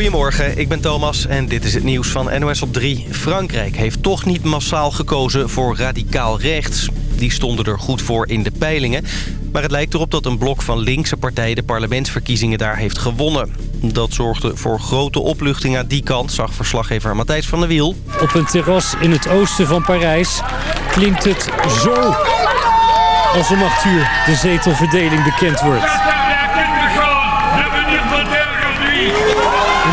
Goedemorgen, ik ben Thomas en dit is het nieuws van NOS op 3. Frankrijk heeft toch niet massaal gekozen voor radicaal rechts. Die stonden er goed voor in de peilingen. Maar het lijkt erop dat een blok van linkse partijen de parlementsverkiezingen daar heeft gewonnen. Dat zorgde voor grote opluchting aan die kant, zag verslaggever Matthijs van der Wiel. Op een terras in het oosten van Parijs klinkt het zo als om acht uur de zetelverdeling bekend wordt.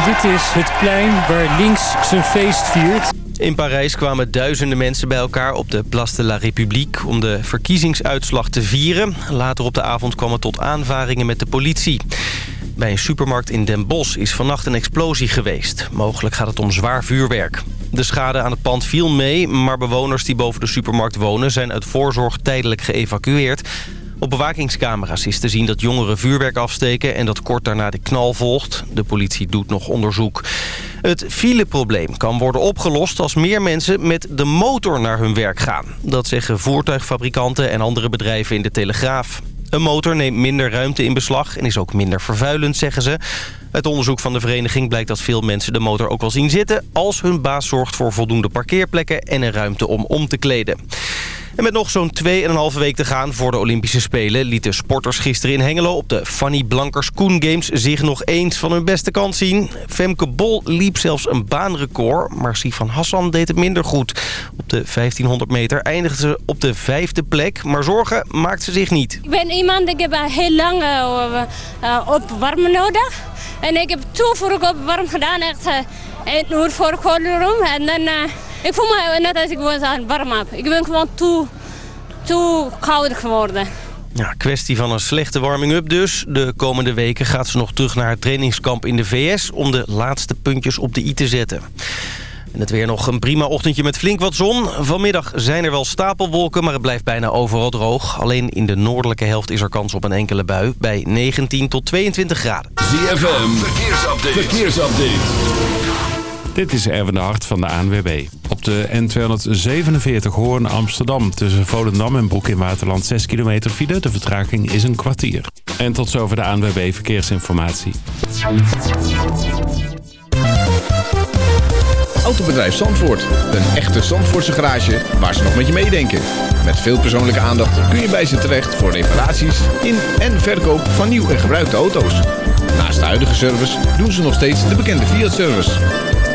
Dit is het plein waar links zijn feest viert. In Parijs kwamen duizenden mensen bij elkaar op de Place de la République... om de verkiezingsuitslag te vieren. Later op de avond kwam het tot aanvaringen met de politie. Bij een supermarkt in Den Bosch is vannacht een explosie geweest. Mogelijk gaat het om zwaar vuurwerk. De schade aan het pand viel mee, maar bewoners die boven de supermarkt wonen... zijn uit voorzorg tijdelijk geëvacueerd... Op bewakingscamera's is te zien dat jongeren vuurwerk afsteken... en dat kort daarna de knal volgt. De politie doet nog onderzoek. Het fileprobleem kan worden opgelost als meer mensen met de motor naar hun werk gaan. Dat zeggen voertuigfabrikanten en andere bedrijven in de Telegraaf. Een motor neemt minder ruimte in beslag en is ook minder vervuilend, zeggen ze. Uit onderzoek van de vereniging blijkt dat veel mensen de motor ook wel zien zitten... als hun baas zorgt voor voldoende parkeerplekken en een ruimte om om te kleden. En met nog zo'n 2,5 week te gaan voor de Olympische Spelen... lieten sporters gisteren in Hengelo op de Fanny Blankers Koen Games... zich nog eens van hun beste kant zien. Femke Bol liep zelfs een baanrecord, maar Sifan Hassan deed het minder goed. Op de 1500 meter eindigde ze op de vijfde plek, maar zorgen maakt ze zich niet. Ik ben iemand, ik heb heel lang uh, uh, opwarmen nodig. En ik heb toen voor ik opwarm gedaan, echt een uur voor de En dan... Ik voel me net als ik gewoon warm heb. Ik ben gewoon toe, toe koud geworden. Ja, kwestie van een slechte warming-up dus. De komende weken gaat ze nog terug naar het trainingskamp in de VS... om de laatste puntjes op de i te zetten. En het weer nog een prima ochtendje met flink wat zon. Vanmiddag zijn er wel stapelwolken, maar het blijft bijna overal droog. Alleen in de noordelijke helft is er kans op een enkele bui... bij 19 tot 22 graden. ZFM, verkeersupdate. verkeersupdate. Dit is Erwin de Hart van de ANWB. Op de N247 Hoorn Amsterdam tussen Volendam en Broek in Waterland 6 kilometer file. De vertraging is een kwartier. En tot zover de ANWB Verkeersinformatie. Autobedrijf Zandvoort. Een echte Zandvoortse garage waar ze nog met je meedenken. Met veel persoonlijke aandacht kun je bij ze terecht voor reparaties in en verkoop van nieuw en gebruikte auto's. Naast de huidige service doen ze nog steeds de bekende Fiat-service.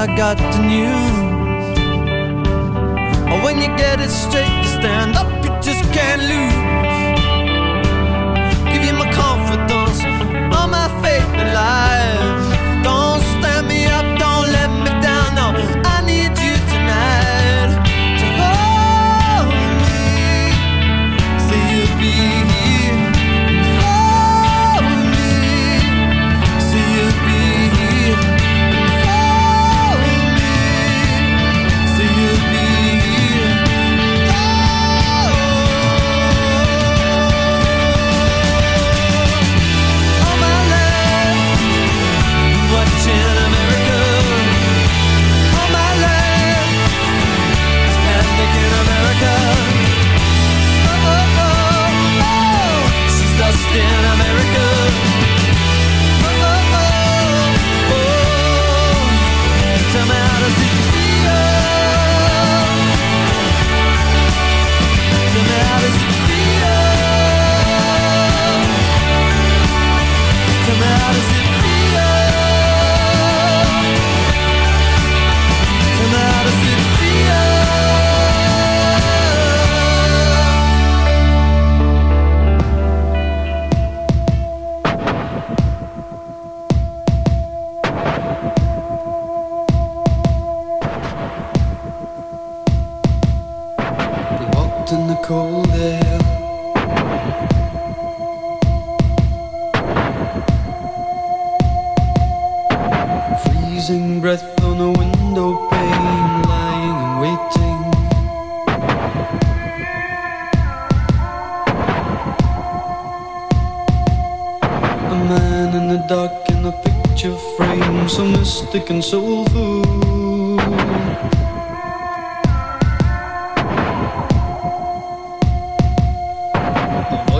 I got the news. When you get it straight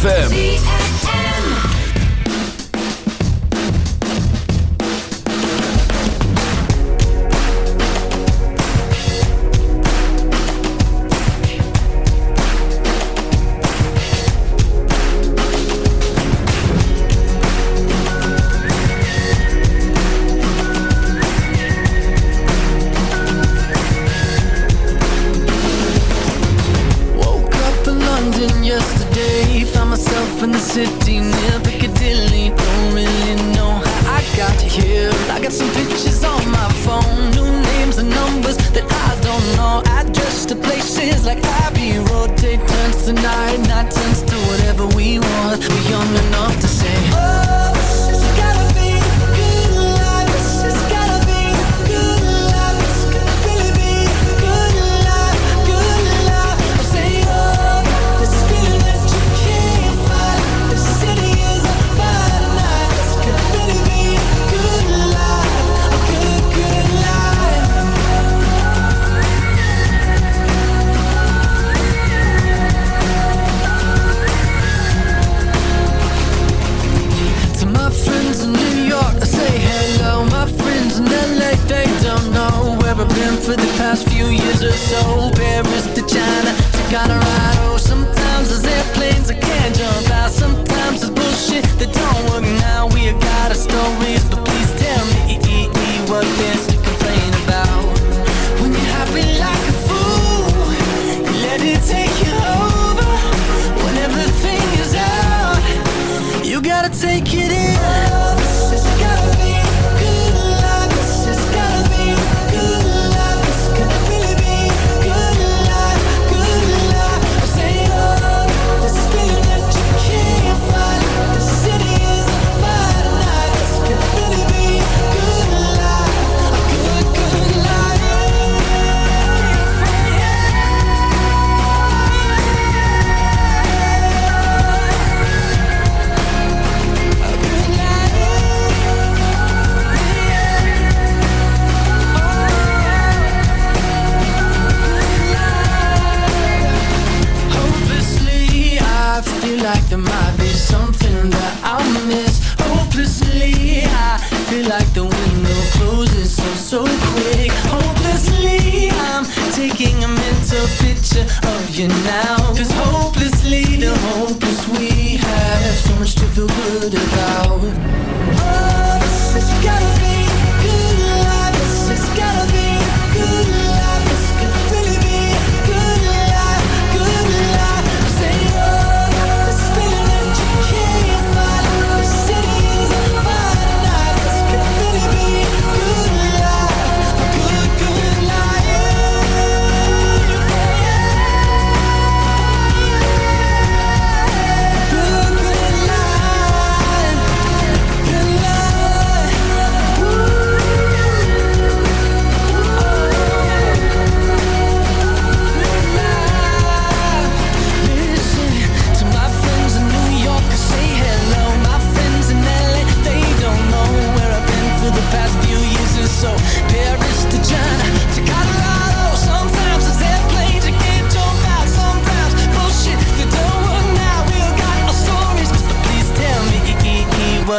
ZFM.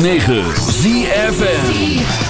106.9 ZFN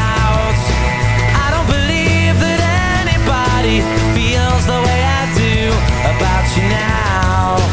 about you now.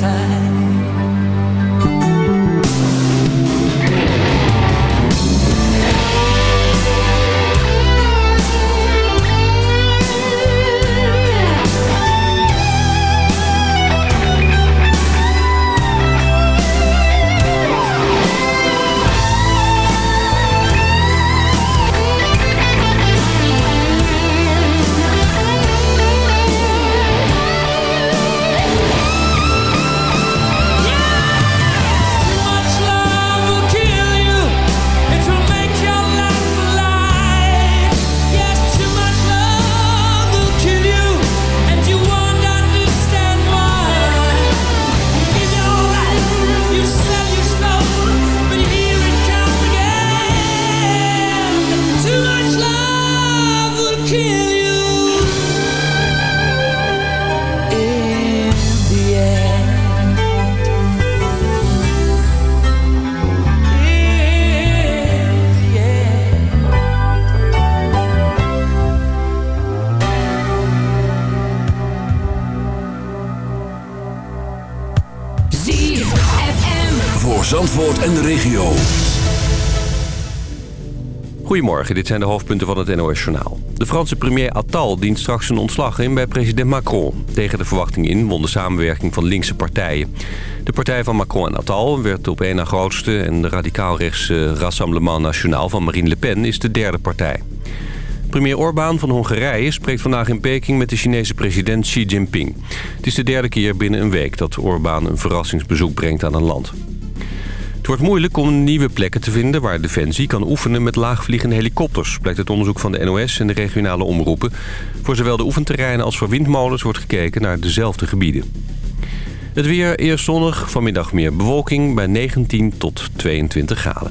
Time. Dit zijn de hoofdpunten van het NOS-journaal. De Franse premier Attal dient straks zijn ontslag in bij president Macron. Tegen de verwachting in won de samenwerking van linkse partijen. De partij van Macron en Attal werd op één na grootste... en de radicaal-rechtse Rassemblement National van Marine Le Pen is de derde partij. Premier Orbán van Hongarije spreekt vandaag in Peking met de Chinese president Xi Jinping. Het is de derde keer binnen een week dat Orbán een verrassingsbezoek brengt aan een land. Wordt moeilijk om nieuwe plekken te vinden waar Defensie kan oefenen met laagvliegende helikopters, blijkt het onderzoek van de NOS en de regionale omroepen. Voor zowel de oefenterreinen als voor windmolens wordt gekeken naar dezelfde gebieden. Het weer eerst zonnig, vanmiddag meer bewolking bij 19 tot 22 graden.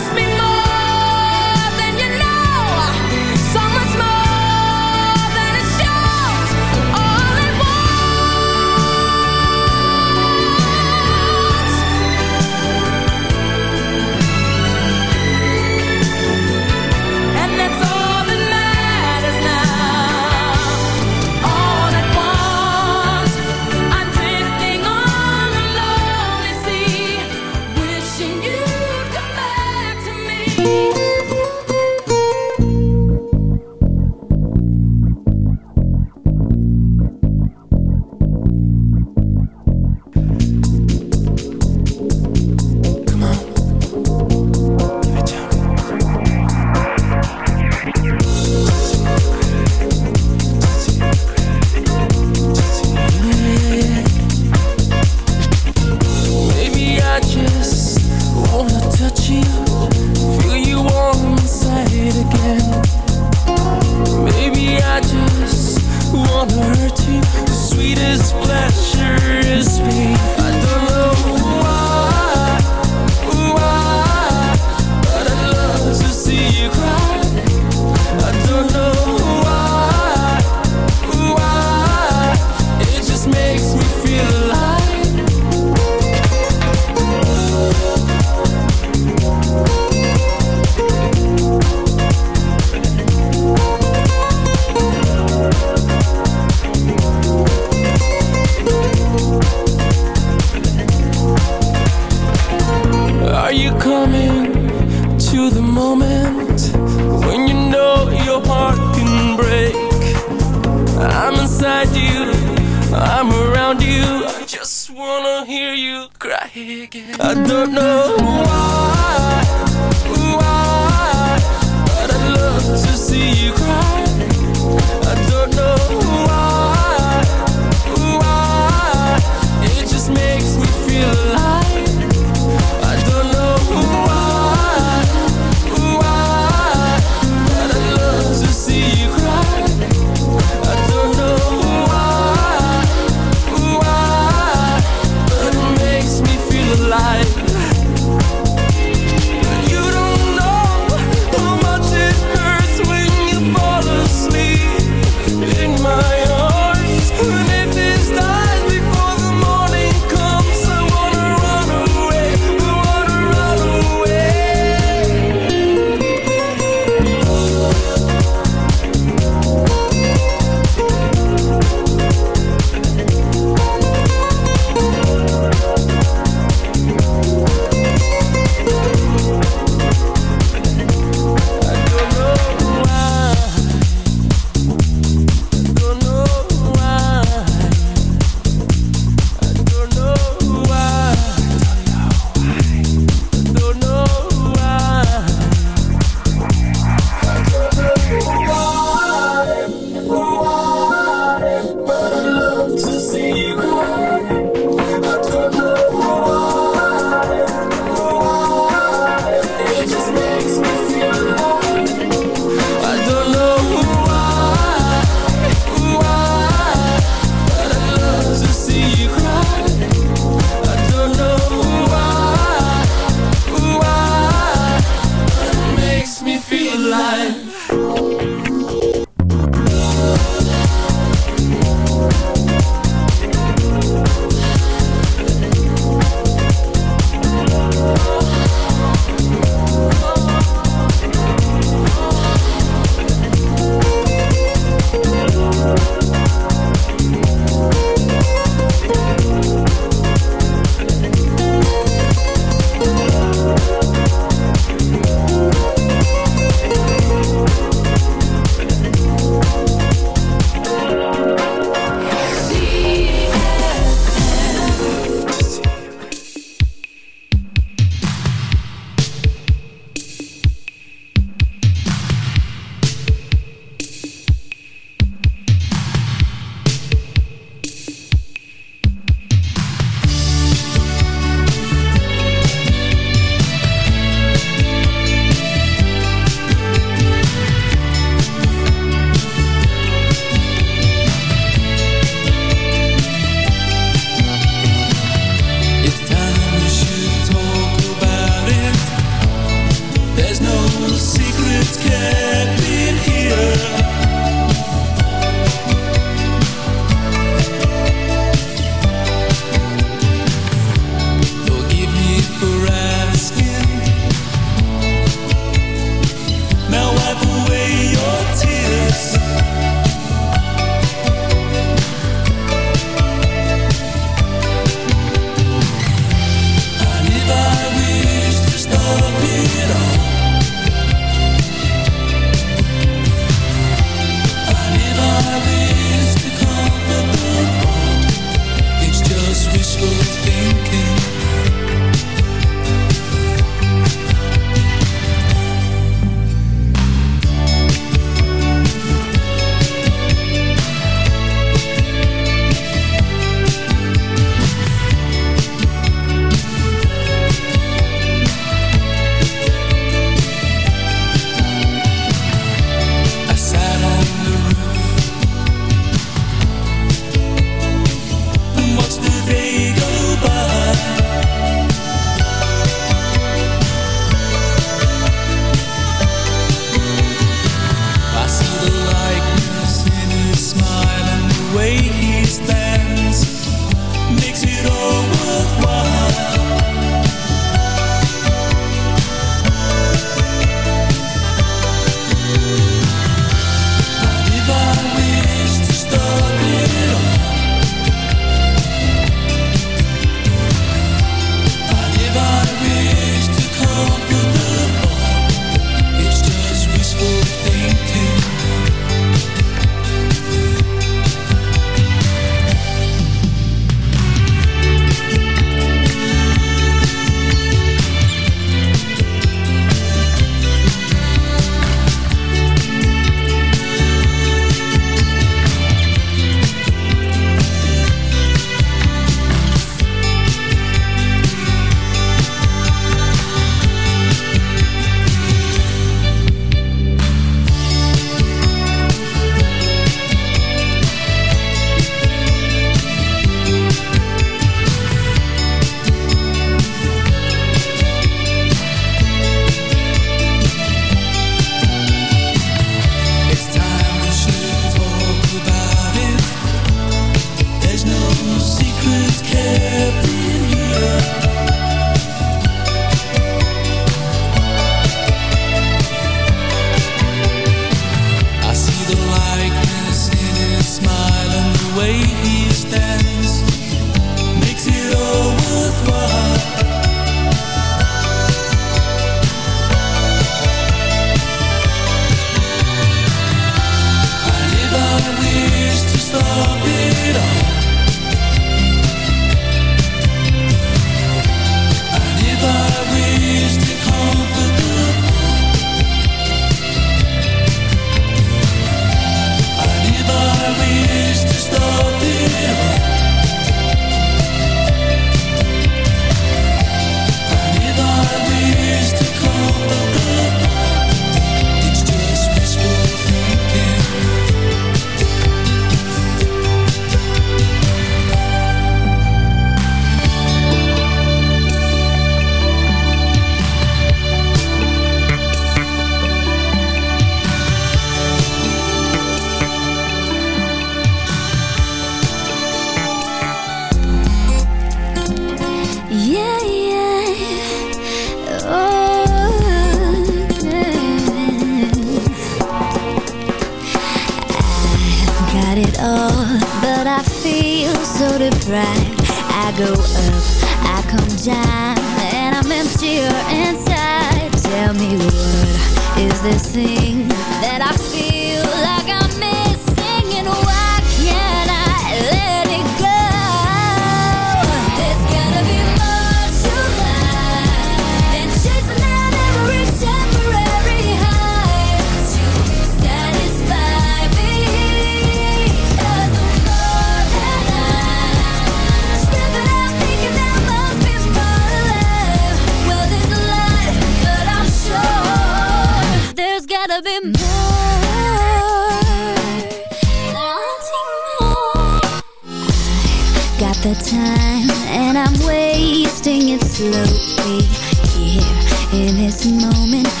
this moment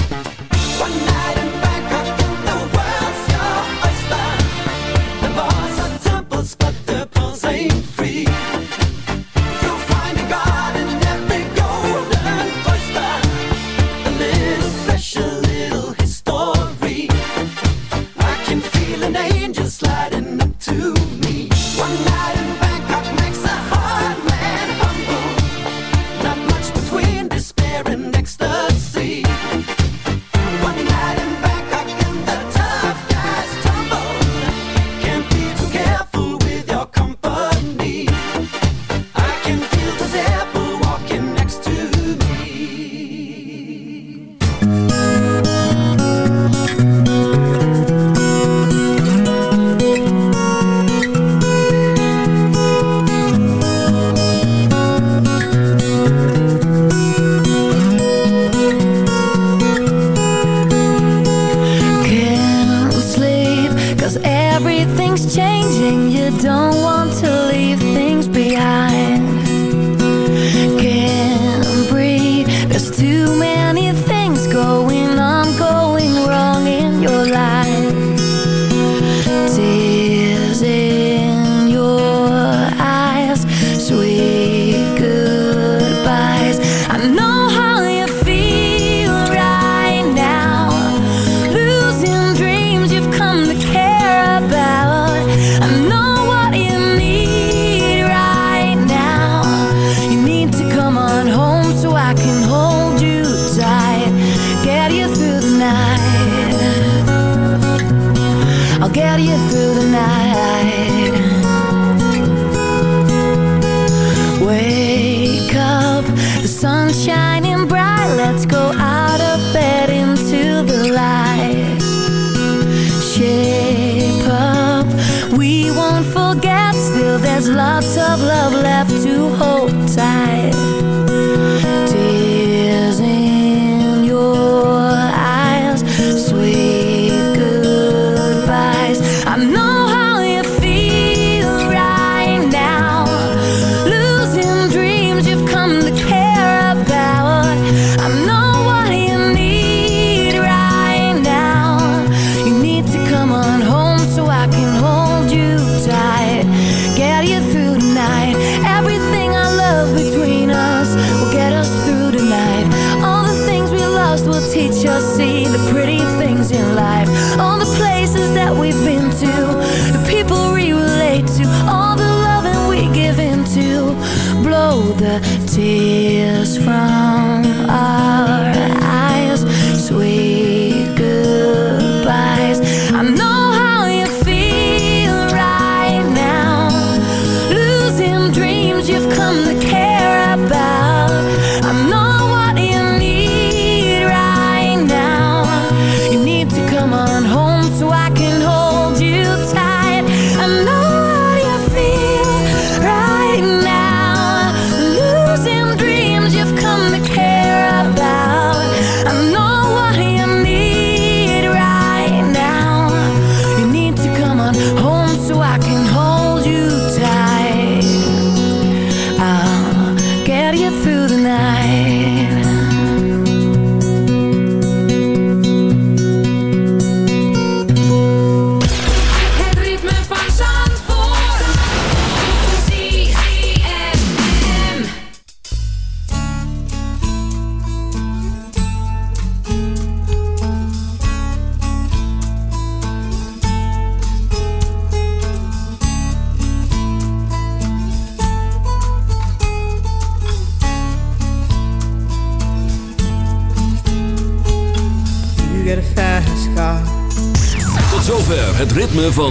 Teach us, see the pretty